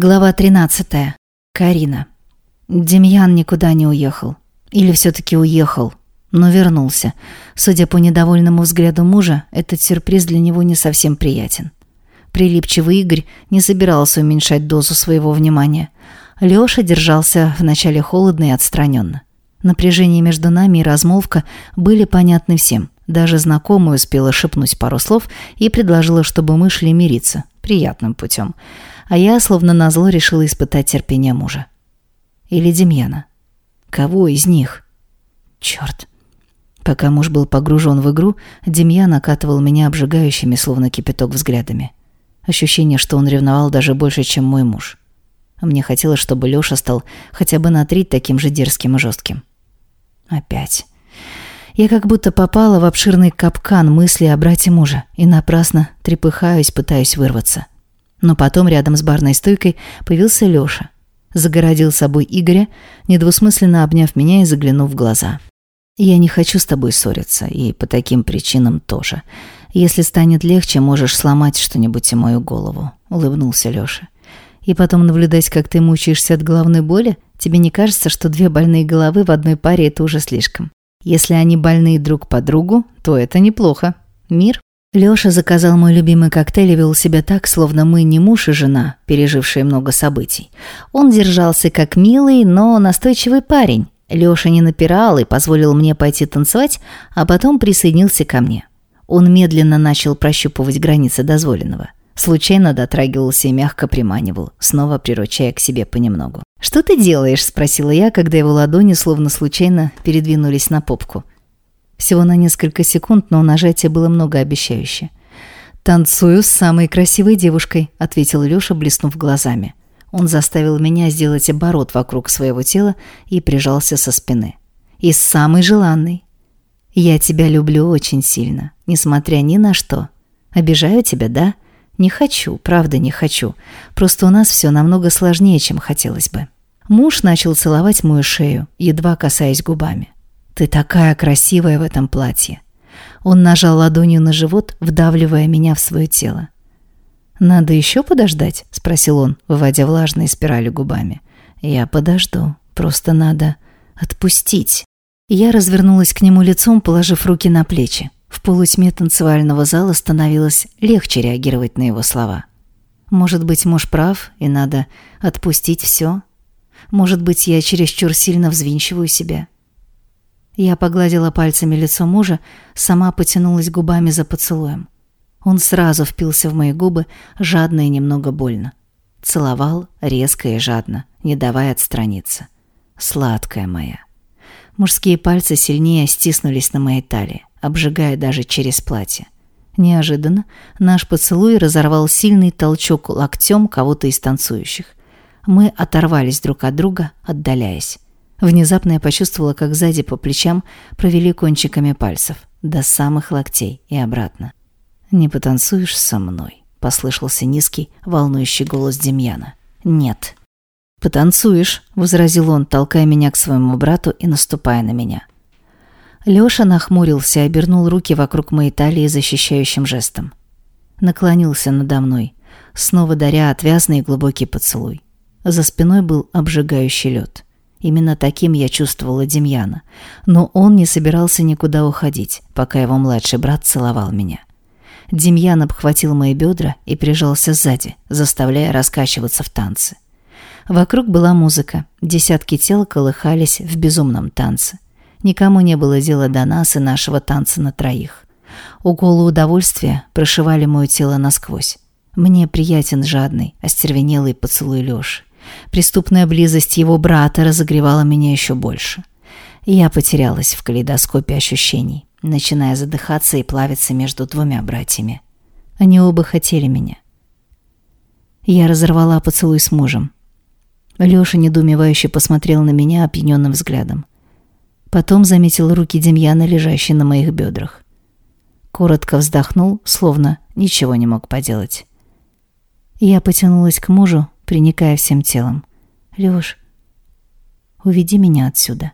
Глава 13. Карина. Демьян никуда не уехал. Или все-таки уехал, но вернулся. Судя по недовольному взгляду мужа, этот сюрприз для него не совсем приятен. Прилипчивый Игорь не собирался уменьшать дозу своего внимания. Лёша держался вначале холодно и отстраненно. Напряжение между нами и размолвка были понятны всем. Даже знакомая успела шепнуть пару слов и предложила, чтобы мы шли мириться. Приятным путем а я, словно назло, решила испытать терпение мужа. Или Демьяна. Кого из них? Черт. Пока муж был погружен в игру, Демьян окатывал меня обжигающими, словно кипяток, взглядами. Ощущение, что он ревновал даже больше, чем мой муж. Мне хотелось, чтобы Лёша стал хотя бы на треть таким же дерзким и жестким. Опять. Я как будто попала в обширный капкан мысли о брате мужа и напрасно трепыхаюсь, пытаюсь вырваться. Но потом рядом с барной стойкой появился Лёша. Загородил собой Игоря, недвусмысленно обняв меня и заглянув в глаза. «Я не хочу с тобой ссориться, и по таким причинам тоже. Если станет легче, можешь сломать что-нибудь и мою голову», — улыбнулся Лёша. «И потом наблюдать, как ты мучаешься от головной боли? Тебе не кажется, что две больные головы в одной паре — это уже слишком? Если они больные друг по другу, то это неплохо. Мир?» Лёша заказал мой любимый коктейль и вел себя так, словно мы не муж и жена, пережившие много событий. Он держался как милый, но настойчивый парень. Лёша не напирал и позволил мне пойти танцевать, а потом присоединился ко мне. Он медленно начал прощупывать границы дозволенного. Случайно дотрагивался и мягко приманивал, снова приручая к себе понемногу. «Что ты делаешь?» – спросила я, когда его ладони словно случайно передвинулись на попку – всего на несколько секунд, но нажатие было многообещающе. «Танцую с самой красивой девушкой», — ответил Лёша, блеснув глазами. Он заставил меня сделать оборот вокруг своего тела и прижался со спины. «И с самой желанной. Я тебя люблю очень сильно, несмотря ни на что. Обижаю тебя, да? Не хочу, правда не хочу. Просто у нас все намного сложнее, чем хотелось бы». Муж начал целовать мою шею, едва касаясь губами. «Ты такая красивая в этом платье!» Он нажал ладонью на живот, вдавливая меня в свое тело. «Надо еще подождать?» – спросил он, выводя влажные спирали губами. «Я подожду. Просто надо отпустить». Я развернулась к нему лицом, положив руки на плечи. В полутьме танцевального зала становилось легче реагировать на его слова. Может быть, муж прав, и надо отпустить все? Может быть, я чересчур сильно взвинчиваю себя? Я погладила пальцами лицо мужа, сама потянулась губами за поцелуем. Он сразу впился в мои губы, жадно и немного больно. Целовал резко и жадно, не давая отстраниться. Сладкая моя. Мужские пальцы сильнее стиснулись на моей талии, обжигая даже через платье. Неожиданно наш поцелуй разорвал сильный толчок локтем кого-то из танцующих. Мы оторвались друг от друга, отдаляясь. Внезапно я почувствовала, как сзади по плечам провели кончиками пальцев, до самых локтей и обратно. «Не потанцуешь со мной?» – послышался низкий, волнующий голос Демьяна. «Нет». «Потанцуешь», – возразил он, толкая меня к своему брату и наступая на меня. Лёша нахмурился обернул руки вокруг моей талии защищающим жестом. Наклонился надо мной, снова даря отвязный и глубокий поцелуй. За спиной был обжигающий лед. Именно таким я чувствовала Демьяна. Но он не собирался никуда уходить, пока его младший брат целовал меня. Демьян обхватил мои бедра и прижался сзади, заставляя раскачиваться в танце. Вокруг была музыка, десятки тел колыхались в безумном танце. Никому не было дела до нас и нашего танца на троих. Уколы удовольствия прошивали мое тело насквозь. Мне приятен жадный, остервенелый поцелуй Лёши. Преступная близость его брата разогревала меня еще больше. Я потерялась в калейдоскопе ощущений, начиная задыхаться и плавиться между двумя братьями. Они оба хотели меня. Я разорвала поцелуй с мужем. Лёша недоумевающе посмотрел на меня опьяненным взглядом. Потом заметил руки Демьяна, лежащие на моих бедрах. Коротко вздохнул, словно ничего не мог поделать. Я потянулась к мужу, приникая всем телом. «Лёш, уведи меня отсюда».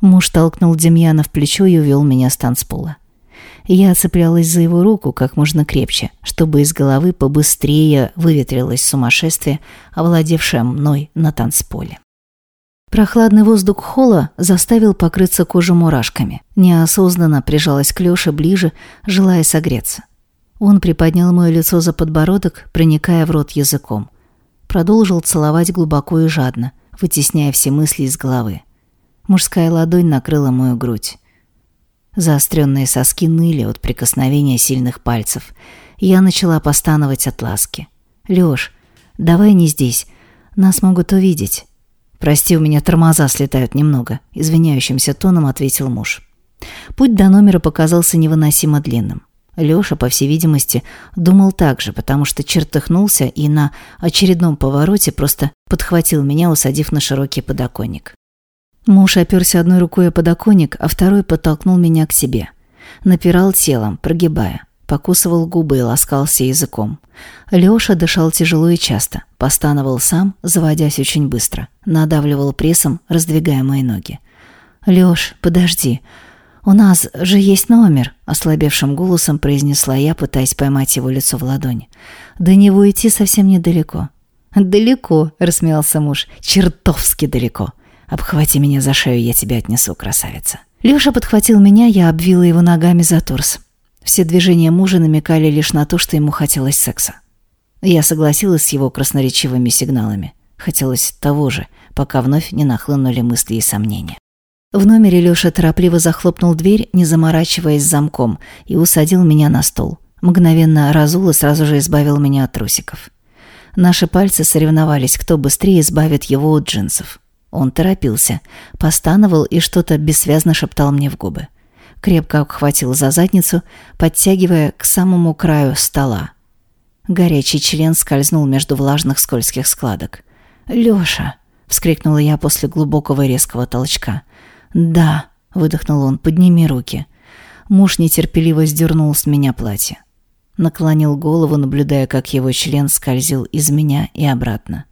Муж толкнул Демьяна в плечо и увел меня с танцпола. Я цеплялась за его руку как можно крепче, чтобы из головы побыстрее выветрилось сумасшествие, овладевшее мной на танцполе. Прохладный воздух холла заставил покрыться кожу мурашками. Неосознанно прижалась к Лёше ближе, желая согреться. Он приподнял мое лицо за подбородок, проникая в рот языком. Продолжил целовать глубоко и жадно, вытесняя все мысли из головы. Мужская ладонь накрыла мою грудь. Заостренные соски ныли от прикосновения сильных пальцев. Я начала постановать от ласки. «Лёш, давай не здесь. Нас могут увидеть». «Прости, у меня тормоза слетают немного», — извиняющимся тоном ответил муж. Путь до номера показался невыносимо длинным. Лёша, по всей видимости, думал так же, потому что чертыхнулся и на очередном повороте просто подхватил меня, усадив на широкий подоконник. Муж оперся одной рукой о подоконник, а второй подтолкнул меня к себе. Напирал телом, прогибая. Покусывал губы и ласкался языком. Лёша дышал тяжело и часто. Постановал сам, заводясь очень быстро. Надавливал прессом, раздвигая мои ноги. «Лёш, подожди. У нас же есть номер», – ослабевшим голосом произнесла я, пытаясь поймать его лицо в ладони. «До него идти совсем недалеко». «Далеко», – рассмеялся муж. «Чертовски далеко. Обхвати меня за шею, я тебя отнесу, красавица». Лёша подхватил меня, я обвила его ногами за торс. Все движения мужа намекали лишь на то, что ему хотелось секса. Я согласилась с его красноречивыми сигналами. Хотелось того же, пока вновь не нахлынули мысли и сомнения. В номере Лёша торопливо захлопнул дверь, не заморачиваясь замком, и усадил меня на стол. Мгновенно разул и сразу же избавил меня от трусиков. Наши пальцы соревновались, кто быстрее избавит его от джинсов. Он торопился, постановал и что-то бессвязно шептал мне в губы крепко обхватил за задницу, подтягивая к самому краю стола. Горячий член скользнул между влажных скользких складок. «Лёша!» — вскрикнула я после глубокого резкого толчка. «Да!» — выдохнул он. «Подними руки». Муж нетерпеливо сдернул с меня платье. Наклонил голову, наблюдая, как его член скользил из меня и обратно.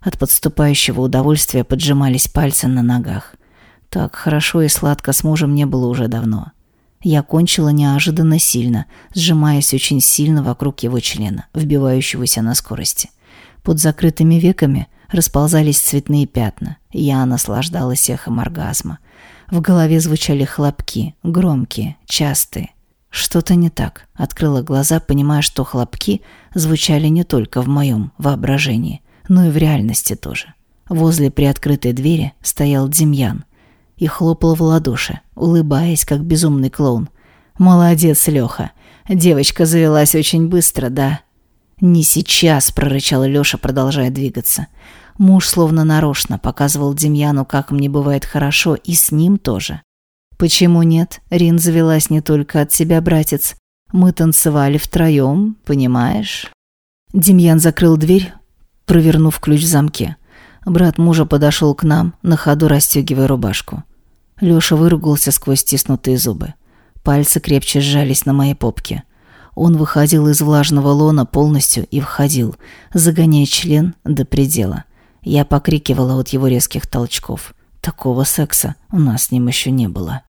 От подступающего удовольствия поджимались пальцы на ногах. Так хорошо и сладко с мужем не было уже давно. Я кончила неожиданно сильно, сжимаясь очень сильно вокруг его члена, вбивающегося на скорости. Под закрытыми веками расползались цветные пятна. Я наслаждалась эхом оргазма. В голове звучали хлопки, громкие, частые. Что-то не так. Открыла глаза, понимая, что хлопки звучали не только в моем воображении, но и в реальности тоже. Возле приоткрытой двери стоял Демьян, и хлопал в ладоши, улыбаясь, как безумный клоун. «Молодец, Лёха. Девочка завелась очень быстро, да?» «Не сейчас», — прорычал Лёша, продолжая двигаться. Муж словно нарочно показывал Демьяну, как мне бывает хорошо, и с ним тоже. «Почему нет? Рин завелась не только от себя, братец. Мы танцевали втроем, понимаешь?» Демьян закрыл дверь, провернув ключ в замке. Брат мужа подошел к нам, на ходу расстегивая рубашку. Лёша выругался сквозь стиснутые зубы. Пальцы крепче сжались на моей попке. Он выходил из влажного лона полностью и входил, загоняя член до предела. Я покрикивала от его резких толчков. Такого секса у нас с ним еще не было.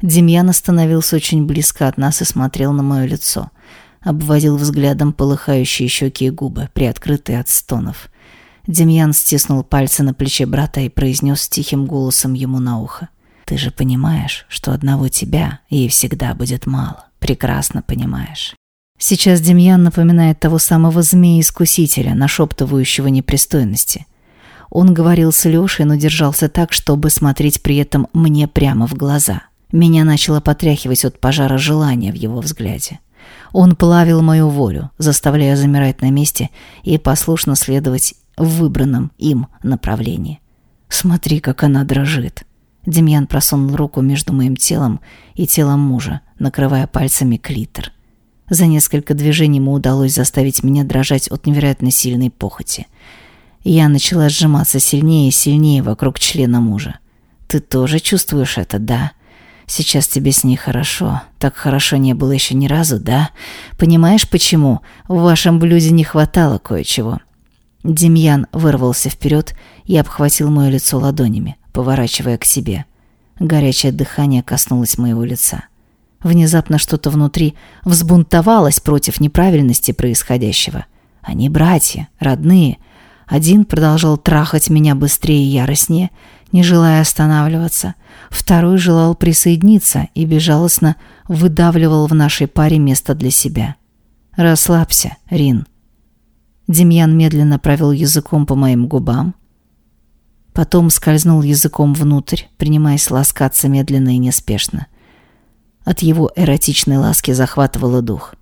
Демьян остановился очень близко от нас и смотрел на мое лицо. Обводил взглядом полыхающие щеки и губы, приоткрытые от стонов. Демьян стиснул пальцы на плече брата и произнес тихим голосом ему на ухо. Ты же понимаешь, что одного тебя ей всегда будет мало. Прекрасно понимаешь. Сейчас Демьян напоминает того самого змея-искусителя, нашептывающего непристойности. Он говорил с Лешей, но держался так, чтобы смотреть при этом мне прямо в глаза. Меня начало потряхивать от пожара желания в его взгляде. Он плавил мою волю, заставляя замирать на месте и послушно следовать в выбранном им направлении. Смотри, как она дрожит. Демьян просунул руку между моим телом и телом мужа, накрывая пальцами клитор. За несколько движений ему удалось заставить меня дрожать от невероятно сильной похоти. Я начала сжиматься сильнее и сильнее вокруг члена мужа. «Ты тоже чувствуешь это, да? Сейчас тебе с ней хорошо. Так хорошо не было еще ни разу, да? Понимаешь, почему? В вашем блюде не хватало кое-чего». Демьян вырвался вперед и обхватил мое лицо ладонями поворачивая к себе. Горячее дыхание коснулось моего лица. Внезапно что-то внутри взбунтовалось против неправильности происходящего. Они братья, родные. Один продолжал трахать меня быстрее и яростнее, не желая останавливаться. Второй желал присоединиться и безжалостно выдавливал в нашей паре место для себя. «Расслабься, Рин». Демьян медленно провел языком по моим губам. Потом скользнул языком внутрь, принимаясь ласкаться медленно и неспешно. От его эротичной ласки захватывало дух.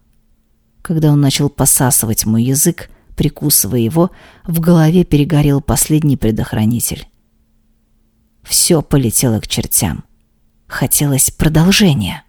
Когда он начал посасывать мой язык, прикусывая его, в голове перегорел последний предохранитель. Все полетело к чертям. Хотелось продолжения.